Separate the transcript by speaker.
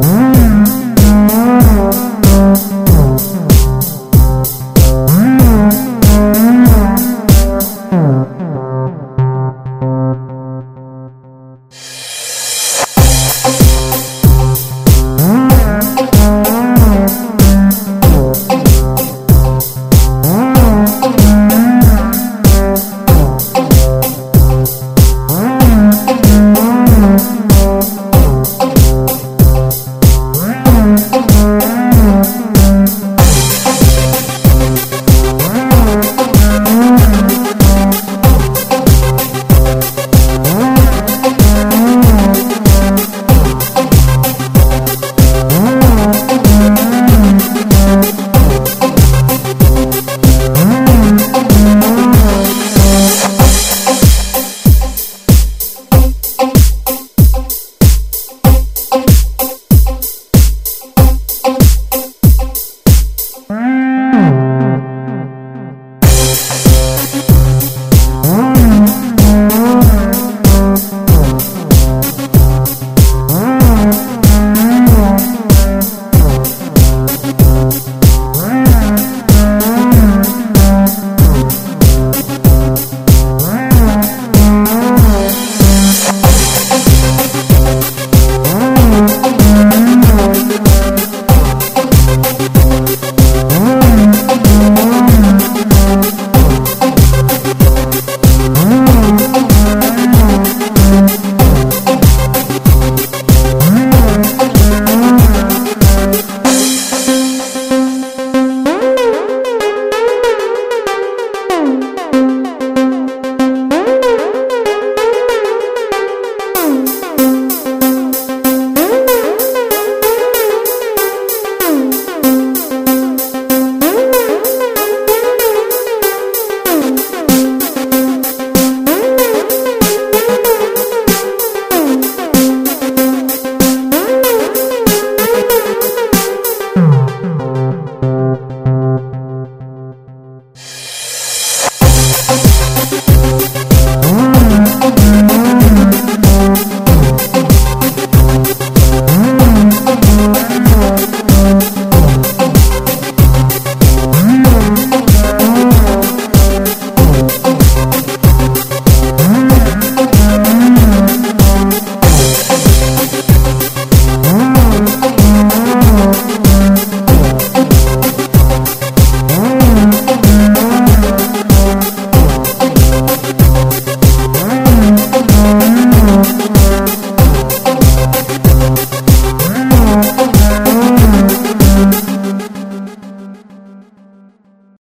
Speaker 1: Mm-hmm.